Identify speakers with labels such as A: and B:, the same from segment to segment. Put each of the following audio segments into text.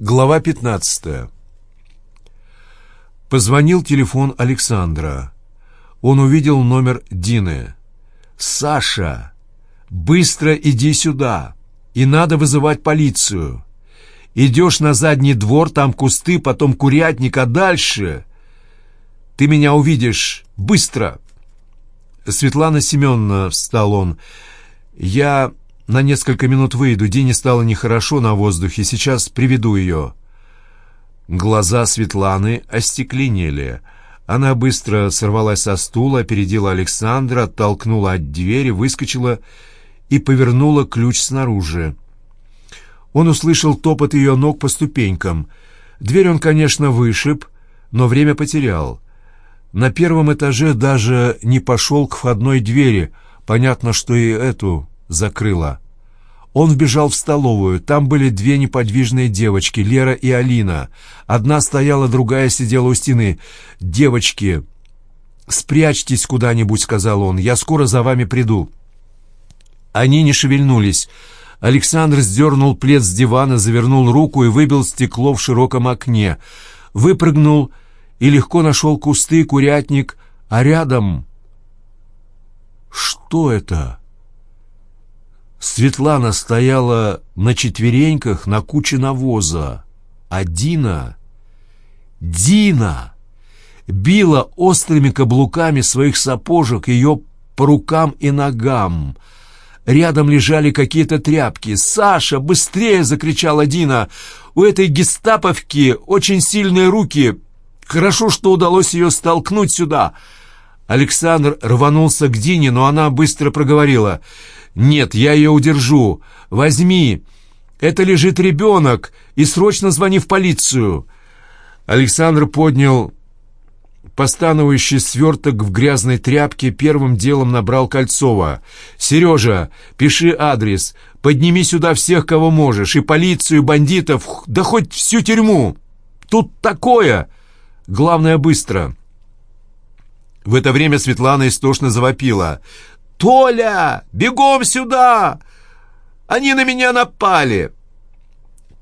A: Глава 15 Позвонил телефон Александра. Он увидел номер Дины. «Саша, быстро иди сюда, и надо вызывать полицию. Идешь на задний двор, там кусты, потом курятник, а дальше... Ты меня увидишь. Быстро!» «Светлана Семеновна», — встал он, — «я на несколько минут выйду. Дине стало нехорошо на воздухе. Сейчас приведу ее». Глаза Светланы остекленели. Она быстро сорвалась со стула, опередила Александра, оттолкнула от двери, выскочила и повернула ключ снаружи. Он услышал топот ее ног по ступенькам. Дверь он, конечно, вышиб, но время потерял. На первом этаже даже не пошел к входной двери. Понятно, что и эту закрыла. Он вбежал в столовую. Там были две неподвижные девочки, Лера и Алина. Одна стояла, другая сидела у стены. «Девочки, спрячьтесь куда-нибудь», — сказал он. «Я скоро за вами приду». Они не шевельнулись. Александр сдернул плед с дивана, завернул руку и выбил стекло в широком окне. Выпрыгнул и легко нашел кусты, курятник, а рядом... Что это? Светлана стояла на четвереньках на куче навоза, а Дина... Дина! Била острыми каблуками своих сапожек ее по рукам и ногам. Рядом лежали какие-то тряпки. «Саша, быстрее!» — закричала Дина. «У этой гестаповки очень сильные руки. Хорошо, что удалось ее столкнуть сюда». Александр рванулся к Дине, но она быстро проговорила — «Нет, я ее удержу. Возьми. Это лежит ребенок, и срочно звони в полицию». Александр поднял постановающий сверток в грязной тряпке, первым делом набрал Кольцова. «Сережа, пиши адрес, подними сюда всех, кого можешь, и полицию, и бандитов, да хоть всю тюрьму. Тут такое! Главное, быстро!» В это время Светлана истошно завопила. «Толя, бегом сюда! Они на меня напали!»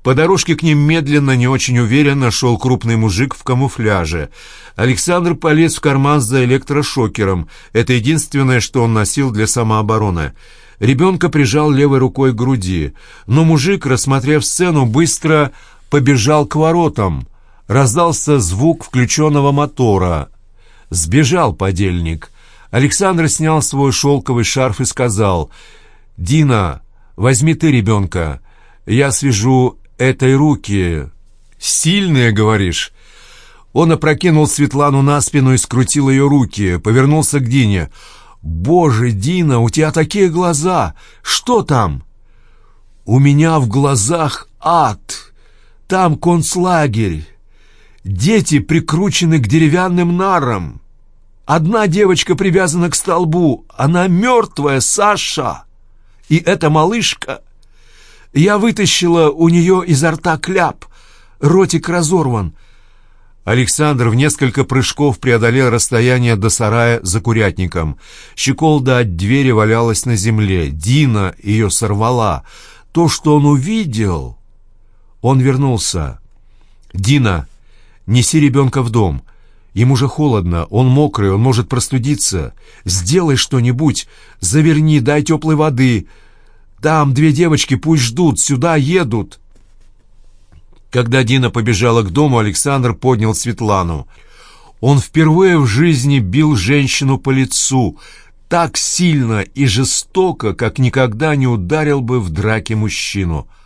A: По дорожке к ним медленно, не очень уверенно шел крупный мужик в камуфляже. Александр полез в карман за электрошокером. Это единственное, что он носил для самообороны. Ребенка прижал левой рукой к груди. Но мужик, рассмотрев сцену, быстро побежал к воротам. Раздался звук включенного мотора. Сбежал подельник. Александр снял свой шелковый шарф и сказал, «Дина, возьми ты ребенка, я свяжу этой руки. Сильные, говоришь?» Он опрокинул Светлану на спину и скрутил ее руки, повернулся к Дине. «Боже, Дина, у тебя такие глаза! Что там?» «У меня в глазах ад! Там концлагерь! Дети прикручены к деревянным нарам!» Одна девочка привязана к столбу. Она мертвая, Саша. И эта малышка... Я вытащила у нее изо рта кляп. Ротик разорван. Александр в несколько прыжков преодолел расстояние до сарая за курятником. Щеколда от двери валялась на земле. Дина ее сорвала. То, что он увидел... Он вернулся. «Дина, неси ребенка в дом». Ему же холодно, он мокрый, он может простудиться. Сделай что-нибудь, заверни, дай теплой воды. Там две девочки пусть ждут, сюда едут». Когда Дина побежала к дому, Александр поднял Светлану. Он впервые в жизни бил женщину по лицу так сильно и жестоко, как никогда не ударил бы в драке мужчину —